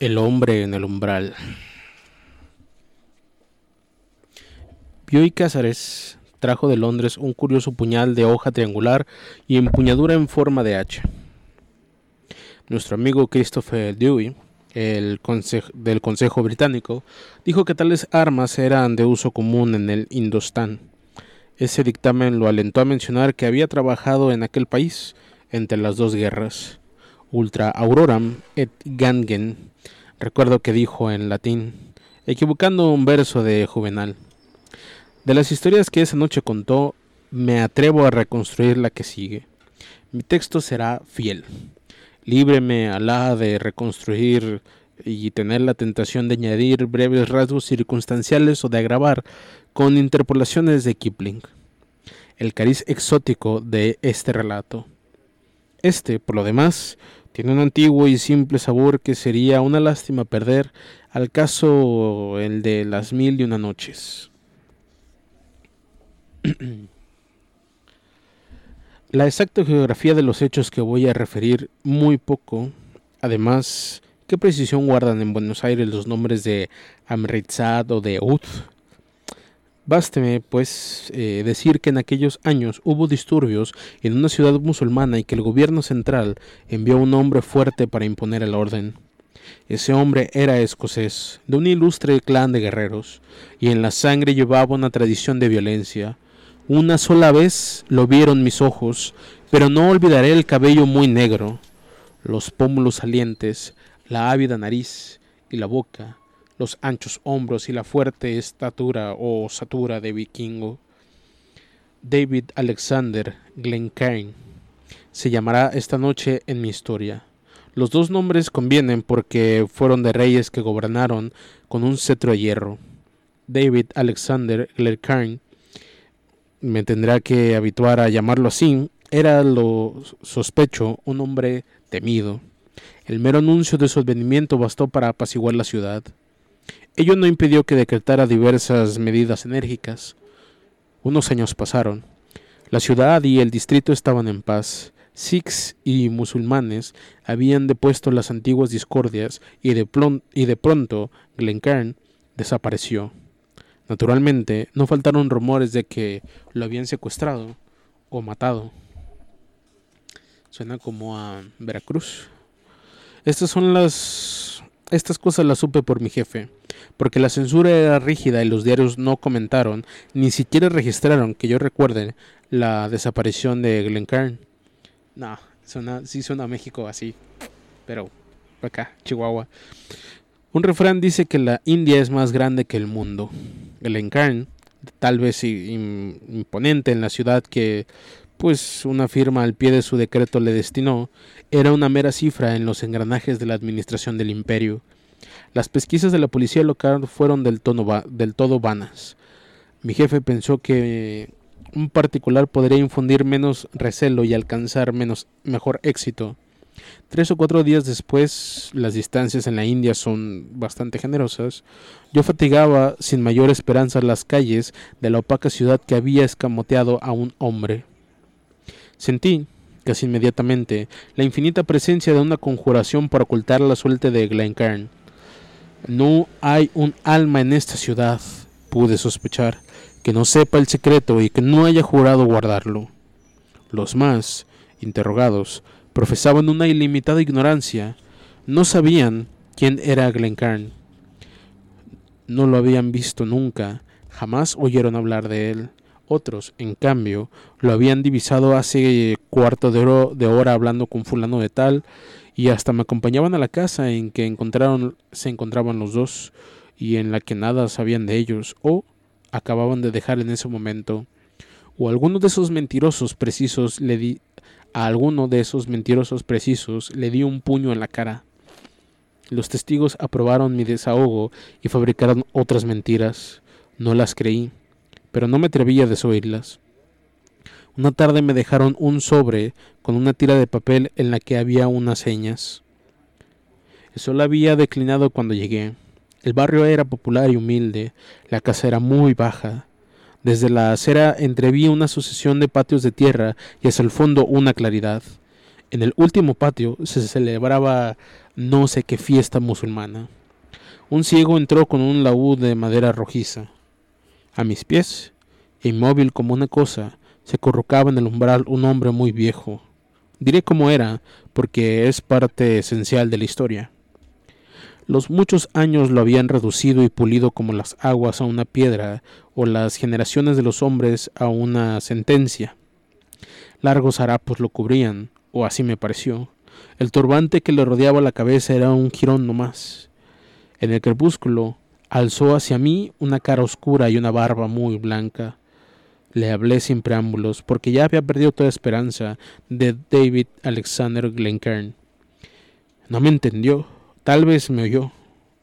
[SPEAKER 1] El hombre en el umbral. Bioy Cázares trajo de Londres un curioso puñal de hoja triangular y empuñadura en forma de hacha. Nuestro amigo Christopher Dewey, el del Consejo Británico, dijo que tales armas eran de uso común en el Indostán. Ese dictamen lo alentó a mencionar que había trabajado en aquel país entre las dos guerras. Ultra auroram et gangen Recuerdo que dijo en latín, equivocando un verso de Juvenal. De las historias que esa noche contó, me atrevo a reconstruir la que sigue. Mi texto será fiel. Líbreme, Alá, de reconstruir y tener la tentación de añadir breves rasgos circunstanciales o de agravar con interpolaciones de Kipling. El cariz exótico de este relato. Este, por lo demás, tiene un antiguo y simple sabor que sería una lástima perder, al caso el de las mil y una noches. [clears throat] La exacta geografía de los hechos que voy a referir muy poco, además, qué precisión guardan en Buenos Aires los nombres de Amritsad o de Ud, Básteme, pues, eh, decir que en aquellos años hubo disturbios en una ciudad musulmana y que el gobierno central envió un hombre fuerte para imponer el orden. Ese hombre era escocés, de un ilustre clan de guerreros, y en la sangre llevaba una tradición de violencia. Una sola vez lo vieron mis ojos, pero no olvidaré el cabello muy negro, los pómulos salientes, la ávida nariz y la boca, los anchos hombros y la fuerte estatura o satura de vikingo. David Alexander Glencairn se llamará esta noche en mi historia. Los dos nombres convienen porque fueron de reyes que gobernaron con un cetro de hierro. David Alexander Glencairn me tendrá que habituar a llamarlo así, era lo sospecho un hombre temido. El mero anuncio de su advenimiento bastó para apaciguar la ciudad. Ello no impidió que decretara diversas medidas enérgicas. Unos años pasaron. La ciudad y el distrito estaban en paz. Sikhs y musulmanes habían depuesto las antiguas discordias y de, pronto Glencairn desapareció. Naturalmente, no faltaron rumores de que lo habían secuestrado o matado. Suena como a Veracruz. Estas son las estas cosas las supe por mi jefe porque la censura era rígida y los diarios no comentaron, ni siquiera registraron, que yo recuerde, la desaparición de Glencairn. No, suena, sí suena a México así, pero acá, Chihuahua. Un refrán dice que la India es más grande que el mundo. Glencairn, tal vez imponente en la ciudad que pues una firma al pie de su decreto le destinó, era una mera cifra en los engranajes de la administración del imperio. Las pesquisas de la policía local fueron del, todo vanas. Mi jefe pensó que un particular podría infundir menos recelo y alcanzar menos, mejor éxito. Tres o cuatro días después, las distancias en la India son bastante generosas, yo fatigaba sin mayor esperanza las calles de la opaca ciudad que había escamoteado a un hombre. Sentí, casi inmediatamente, la infinita presencia de una conjuración para ocultar la suerte de Glencairn. No hay un alma en esta ciudad, pude sospechar, que no sepa el secreto y que no haya jurado guardarlo. Los más, interrogados, profesaban una ilimitada ignorancia. No sabían quién era Glencairn. No lo habían visto nunca, jamás oyeron hablar de él. Otros, en cambio, lo habían divisado hace cuarto de, de hora hablando con fulano de tal y hasta me acompañaban a la casa en que encontraron, se encontraban los dos y en la que nada sabían de ellos o acababan de dejar en ese momento o alguno de esos mentirosos precisos le di a alguno de esos mentirosos precisos le di un puño en la cara. Los testigos aprobaron mi desahogo y fabricaron otras mentiras. No las creí, pero no me atreví a desoírlas. Una tarde me dejaron un sobre con una tira de papel en la que había unas señas. El sol había declinado cuando llegué. El barrio era popular y humilde, la casa era muy baja. Desde la acera entreví una sucesión de patios de tierra y hacia el fondo una claridad. En el último patio se celebraba no sé qué fiesta musulmana. Un ciego entró con un laúd de madera rojiza. A mis pies, inmóvil como una cosa, se corrocaba en el umbral un hombre muy viejo. Diré cómo era, porque es parte esencial de la historia. Los muchos años lo habían reducido y pulido como las aguas a una piedra o las generaciones de los hombres a una sentencia. Largos harapos lo cubrían, o así me pareció. El turbante que le rodeaba la cabeza era un jirón no más. En el crepúsculo alzó hacia mí una cara oscura y una barba muy blanca. Le hablé sin preámbulos, porque ya había perdido toda esperanza de David Alexander Glencairn. No me entendió, tal vez me oyó,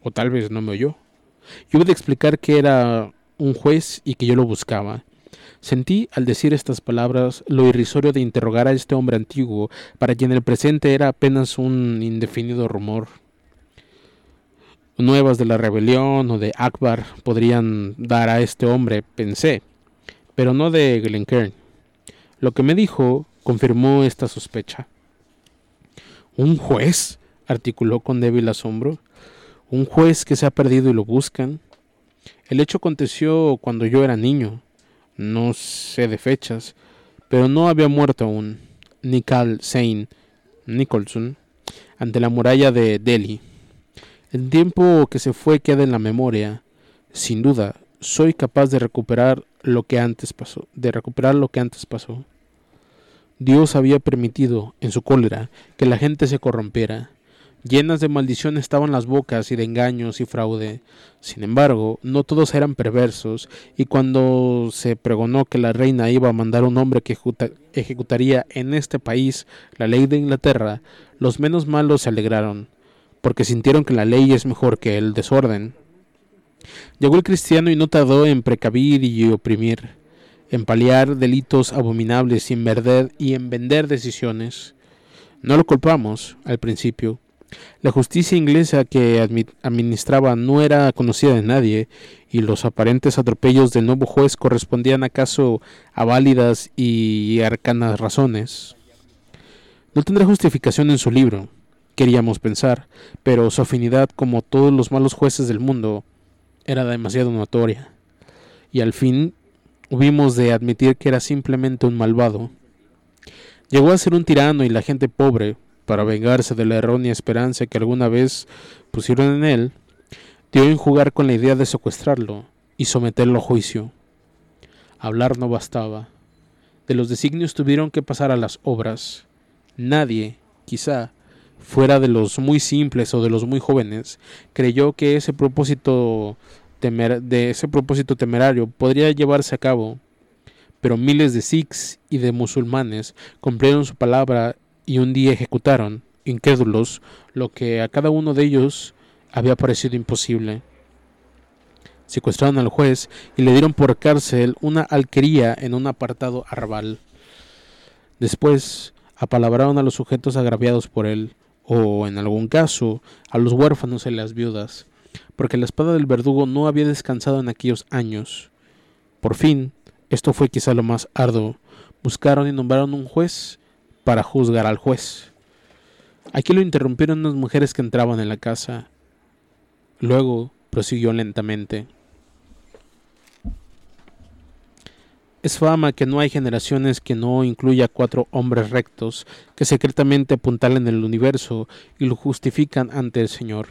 [SPEAKER 1] o tal vez no me oyó. Yo de explicar que era un juez y que yo lo buscaba. Sentí al decir estas palabras lo irrisorio de interrogar a este hombre antiguo, para quien el presente era apenas un indefinido rumor. Nuevas de la rebelión o de Akbar podrían dar a este hombre, pensé, pero no de Glencairn. Lo que me dijo confirmó esta sospecha. ¿Un juez? articuló con débil asombro. ¿Un juez que se ha perdido y lo buscan? El hecho aconteció cuando yo era niño. No sé de fechas, pero no había muerto aún. Nikal Sain Nicholson ante la muralla de Delhi. El tiempo que se fue queda en la memoria. Sin duda, soy capaz de recuperar lo que antes pasó, de recuperar lo que antes pasó. Dios había permitido, en su cólera, que la gente se corrompiera. Llenas de maldición estaban las bocas y de engaños y fraude. Sin embargo, no todos eran perversos, y cuando se pregonó que la reina iba a mandar un hombre que ejecutaría en este país la ley de Inglaterra, los menos malos se alegraron porque sintieron que la ley es mejor que el desorden. Llegó el cristiano y no tardó en precavir y oprimir, en paliar delitos abominables y en, y en vender decisiones. No lo culpamos al principio. La justicia inglesa que administraba no era conocida de nadie, y los aparentes atropellos del nuevo juez correspondían acaso a válidas y arcanas razones. No tendrá justificación en su libro queríamos pensar, pero su afinidad, como todos los malos jueces del mundo, era demasiado notoria. Y al fin hubimos de admitir que era simplemente un malvado. Llegó a ser un tirano y la gente pobre, para vengarse de la errónea esperanza que alguna vez pusieron en él, dio en jugar con la idea de secuestrarlo y someterlo a juicio. Hablar no bastaba. De los designios tuvieron que pasar a las obras. Nadie, quizá, fuera de los muy simples o de los muy jóvenes, creyó que ese propósito de ese propósito temerario podría llevarse a cabo. Pero miles de sikhs y de musulmanes cumplieron su palabra y un día ejecutaron, incrédulos, lo que a cada uno de ellos había parecido imposible. Secuestraron al juez y le dieron por cárcel una alquería en un apartado arrabal. Después apalabraron a los sujetos agraviados por él, o en algún caso a los huérfanos y las viudas, porque la espada del verdugo no había descansado en aquellos años. Por fin, esto fue quizá lo más arduo, buscaron y nombraron un juez para juzgar al juez. Aquí lo interrumpieron unas mujeres que entraban en la casa. Luego prosiguió lentamente. Es fama que no hay generaciones que no incluya cuatro hombres rectos que secretamente apuntalen el universo y lo justifican ante el Señor.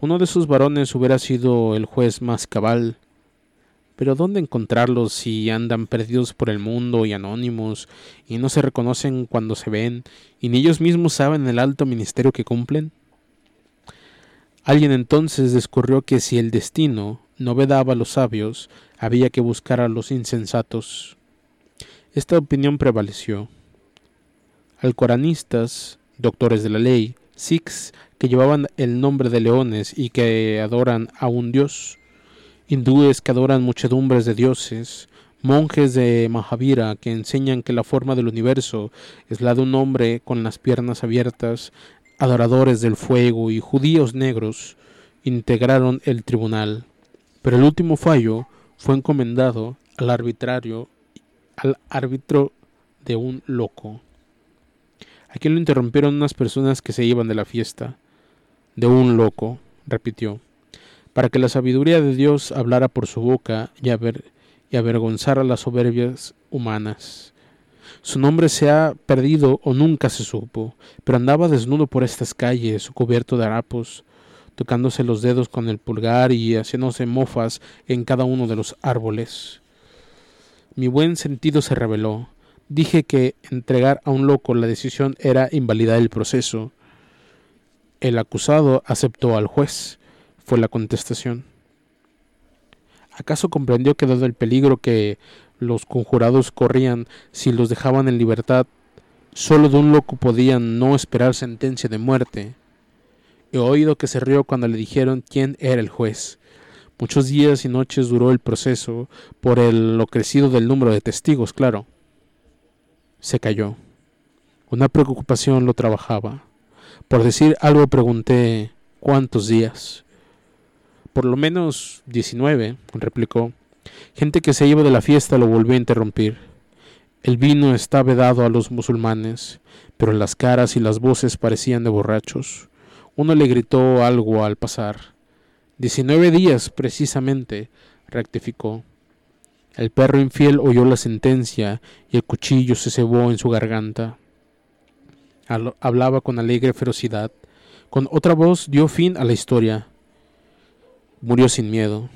[SPEAKER 1] Uno de sus varones hubiera sido el juez más cabal. Pero ¿dónde encontrarlos si andan perdidos por el mundo y anónimos y no se reconocen cuando se ven y ni ellos mismos saben el alto ministerio que cumplen? Alguien entonces descubrió que si el destino no vedaba a los sabios, había que buscar a los insensatos. Esta opinión prevaleció. Alcoranistas, doctores de la ley, sikhs que llevaban el nombre de leones y que adoran a un dios, hindúes que adoran muchedumbres de dioses, monjes de Mahavira que enseñan que la forma del universo es la de un hombre con las piernas abiertas, adoradores del fuego y judíos negros integraron el tribunal. Pero el último fallo fue encomendado al arbitrario al árbitro de un loco. Aquí lo interrumpieron unas personas que se iban de la fiesta. De un loco, repitió, para que la sabiduría de Dios hablara por su boca y, avergonzara las soberbias humanas. Su nombre se ha perdido o nunca se supo, pero andaba desnudo por estas calles, cubierto de harapos, tocándose los dedos con el pulgar y haciéndose mofas en cada uno de los árboles. Mi buen sentido se reveló. Dije que entregar a un loco la decisión era invalidar el proceso. El acusado aceptó al juez, fue la contestación. ¿Acaso comprendió que dado el peligro que los conjurados corrían si los dejaban en libertad, solo de un loco podían no esperar sentencia de muerte. He oído que se rió cuando le dijeron quién era el juez. Muchos días y noches duró el proceso, por el lo crecido del número de testigos, claro. Se cayó. Una preocupación lo trabajaba. Por decir algo pregunté ¿cuántos días? Por lo menos diecinueve, replicó. Gente que se iba de la fiesta lo volvió a interrumpir. El vino está vedado a los musulmanes, pero las caras y las voces parecían de borrachos. Uno le gritó algo al pasar. Diecinueve días, precisamente, rectificó. El perro infiel oyó la sentencia y el cuchillo se cebó en su garganta. Hablaba con alegre ferocidad. Con otra voz dio fin a la historia. Murió sin miedo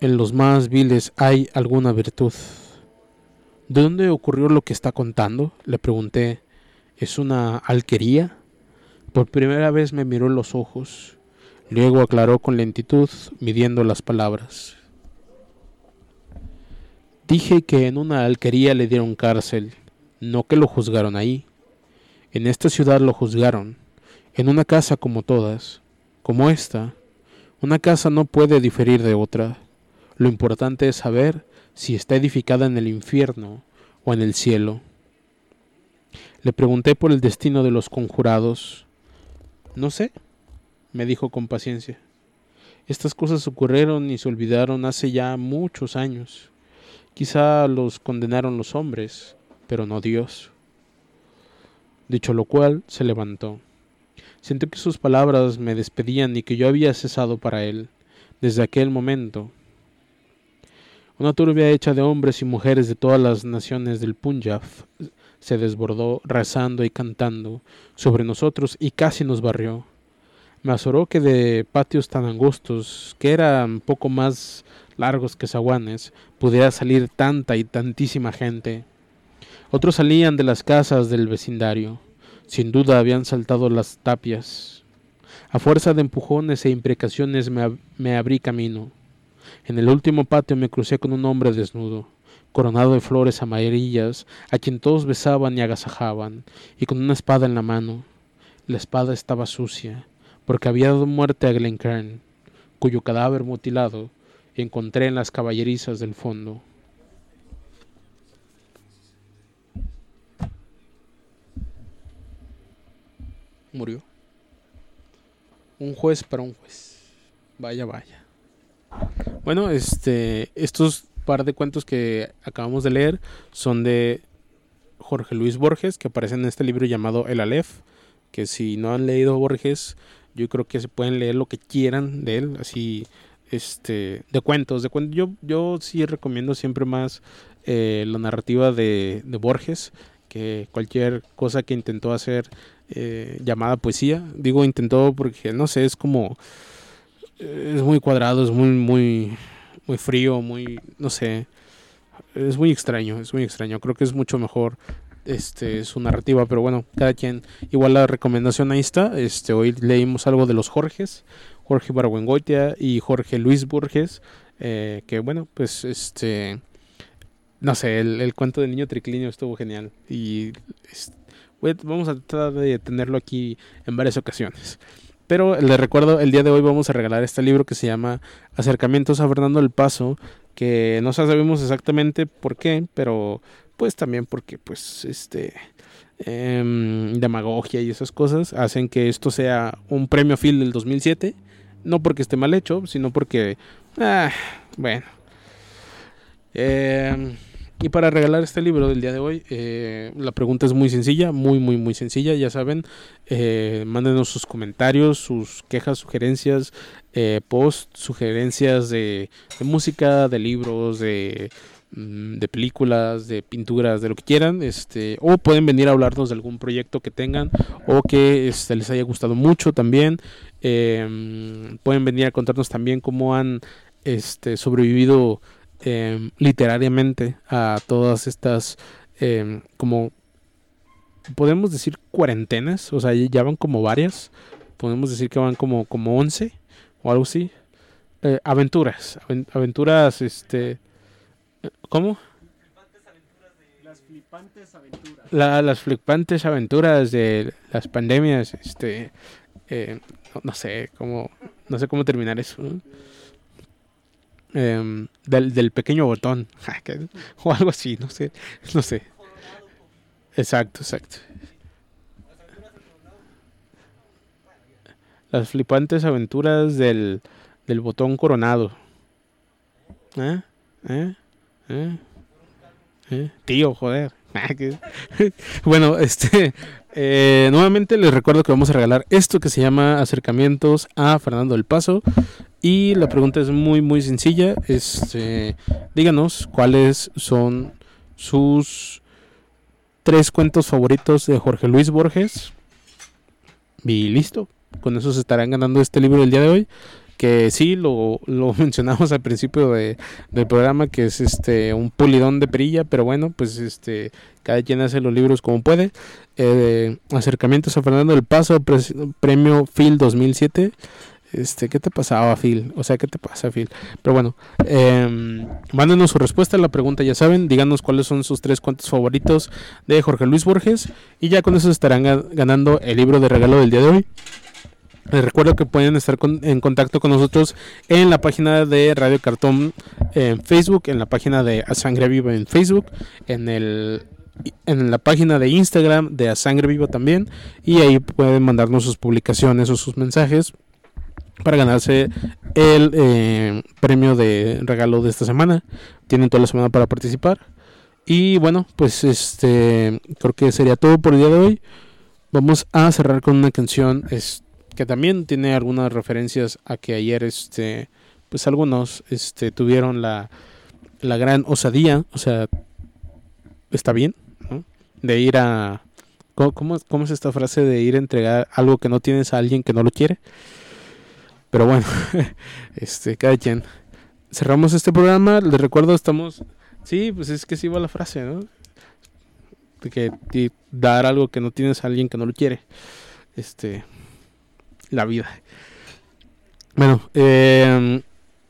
[SPEAKER 1] en los más viles hay alguna virtud. ¿De dónde ocurrió lo que está contando? Le pregunté. ¿Es una alquería? Por primera vez me miró los ojos. Luego aclaró con lentitud, midiendo las palabras. Dije que en una alquería le dieron cárcel, no que lo juzgaron ahí. En esta ciudad lo juzgaron, en una casa como todas, como esta. Una casa no puede diferir de otra. Lo importante es saber si está edificada en el infierno o en el cielo. Le pregunté por el destino de los conjurados. No sé, me dijo con paciencia. Estas cosas ocurrieron y se olvidaron hace ya muchos años. Quizá los condenaron los hombres, pero no Dios. Dicho lo cual, se levantó. Sentí que sus palabras me despedían y que yo había cesado para él. Desde aquel momento una turbia hecha de hombres y mujeres de todas las naciones del Punjab se desbordó rezando y cantando sobre nosotros y casi nos barrió. Me azoró que de patios tan angostos, que eran poco más largos que zaguanes, pudiera salir tanta y tantísima gente. Otros salían de las casas del vecindario. Sin duda habían saltado las tapias. A fuerza de empujones e imprecaciones me, me abrí camino. En el último patio me crucé con un hombre desnudo, coronado de flores amarillas, a quien todos besaban y agasajaban, y con una espada en la mano. La espada estaba sucia, porque había dado muerte a Glencairn, cuyo cadáver mutilado encontré en las caballerizas del fondo. Murió. Un juez para un juez. Vaya, vaya. Bueno, este, estos par de cuentos que acabamos de leer son de Jorge Luis Borges, que aparecen en este libro llamado El Aleph, que si no han leído Borges, yo creo que se pueden leer lo que quieran de él, así, este, de cuentos, de cuentos. Yo, yo sí recomiendo siempre más eh, la narrativa de, de, Borges que cualquier cosa que intentó hacer eh, llamada poesía. Digo intentó porque, no sé, es como es muy cuadrado, es muy, muy, muy frío, muy, no sé, es muy extraño, es muy extraño. Creo que es mucho mejor este su narrativa, pero bueno, cada quien, igual la recomendación ahí está. Este, hoy leímos algo de los Jorges, Jorge Barguengoitia y Jorge Luis Borges, eh, que bueno, pues este, no sé, el, el cuento del niño triclinio estuvo genial y vamos a tratar de tenerlo aquí en varias ocasiones. Pero les recuerdo, el día de hoy vamos a regalar este libro que se llama Acercamientos a Fernando del Paso, que no sabemos exactamente por qué, pero pues también porque pues este eh, demagogia y esas cosas hacen que esto sea un premio Phil del 2007, no porque esté mal hecho, sino porque, ah, bueno. Eh, Y para regalar este libro del día de hoy, eh, la pregunta es muy sencilla, muy, muy, muy sencilla. Ya saben, eh, mándenos sus comentarios, sus quejas, sugerencias, eh, post, sugerencias de, música, de libros, de, mm, de películas, de pinturas, de lo que quieran. Este, o pueden venir a hablarnos de algún proyecto que tengan o que este, les haya gustado mucho también. Em, pueden venir a contarnos también cómo han este, sobrevivido Em, literariamente a todas estas em, como podemos decir cuarentenas, o sea, ya van como varias, podemos decir que van como como 11 o algo así. Eh, aventuras, aventuras este ¿cómo? Las flipantes aventuras. las flipantes aventuras de las pandemias, este eh, no, sé cómo no sé cómo terminar eso. Em, del, del, pequeño botón [laughs] o algo así, no sé, no sé. Exacto, exacto. Las flipantes aventuras del, del botón coronado. ¿Eh? ¿Eh? ¿Eh? ¿Eh? Tío, joder. [laughs] [laughs] bueno, este eh, nuevamente les recuerdo que vamos a regalar esto que se llama acercamientos a Fernando del Paso. Y la pregunta es muy muy sencilla. Este, díganos cuáles son sus tres cuentos favoritos de Jorge Luis Borges. Y listo. Con eso se estarán ganando este libro el día de hoy que sí lo, lo [laughs] mencionamos al principio de, del programa que es este un pulidón de perilla pero bueno pues este cada quien hace los libros como puede eh, acercamientos a Fernando del Paso premio Phil 2007 este, ¿qué te pasaba, Phil? O sea, ¿qué te pasa, Phil? Pero bueno, eh, mándenos su respuesta a la pregunta, ya saben, díganos cuáles son sus tres cuentos favoritos de Jorge Luis Borges y ya con eso estarán ganando el libro de regalo del día de hoy. Les recuerdo que pueden estar en contacto con nosotros en la página de Radio Cartón en Facebook, en la página de A Sangre Viva en Facebook, en el en la página de Instagram de A Sangre Viva también y ahí pueden mandarnos sus publicaciones o sus mensajes para ganarse el eh, premio de regalo de esta semana. Tienen toda la semana para participar. Y bueno, pues este creo que sería todo por el día de hoy. Vamos a cerrar con una canción. Este, que también tiene algunas referencias a que ayer este pues algunos este tuvieron la, la gran osadía, o sea, está bien, ¿no? De ir a ¿cómo, ¿cómo, es esta frase de ir a entregar algo que no tienes a alguien que no lo quiere? Pero bueno, [laughs] este cada. Cerramos este programa, les recuerdo estamos sí, pues es que sí va la frase, ¿no? De que dar algo que no tienes a alguien que no lo quiere. Este la vida. Bueno, eh,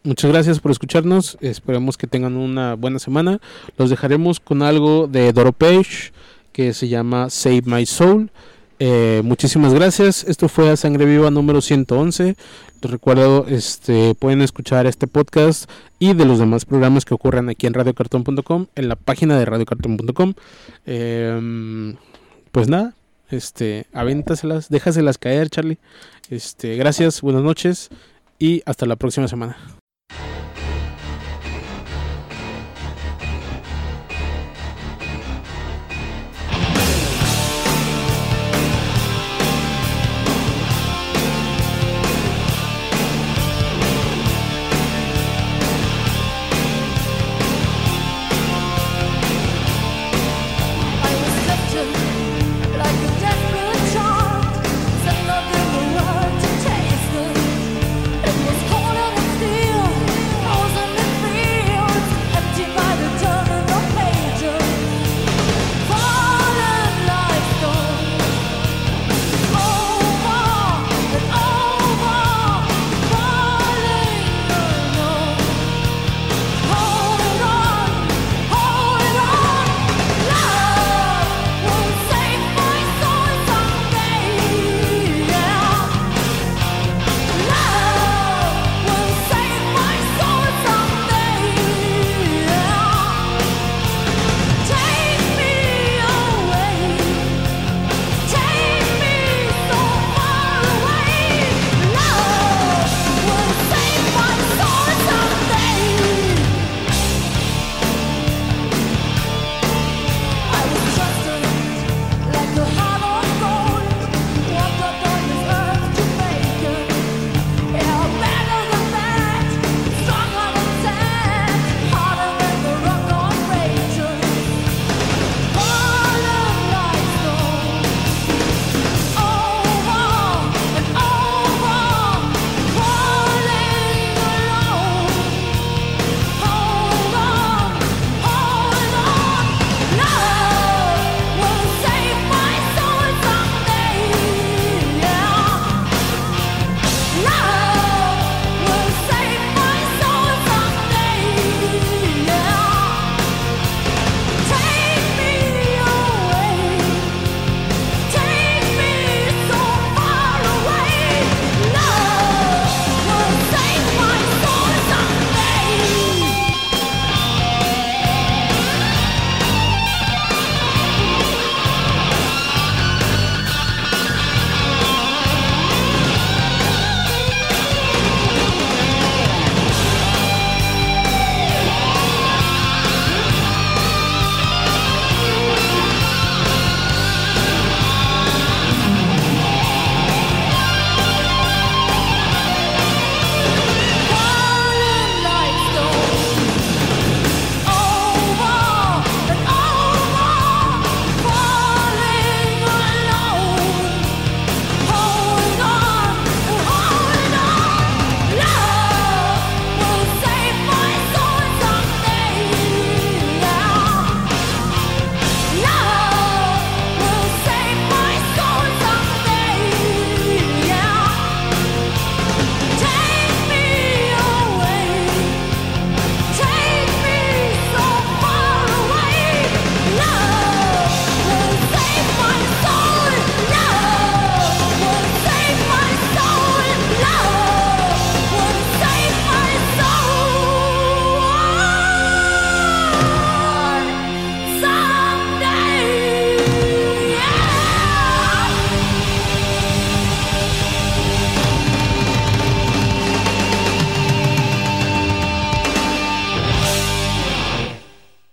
[SPEAKER 1] muchas gracias por escucharnos. Esperemos que tengan una buena semana. Los dejaremos con algo de Doro Page que se llama Save My Soul. Eh, muchísimas gracias. Esto fue a Sangre Viva número 111. Les recuerdo, este, pueden escuchar este podcast y de los demás programas que ocurren aquí en radiocartón.com, en la página de radiocartón.com. Eh, pues nada, este, avéntaselas, déjaselas caer, Charlie. Este, gracias, buenas noches y hasta la próxima semana.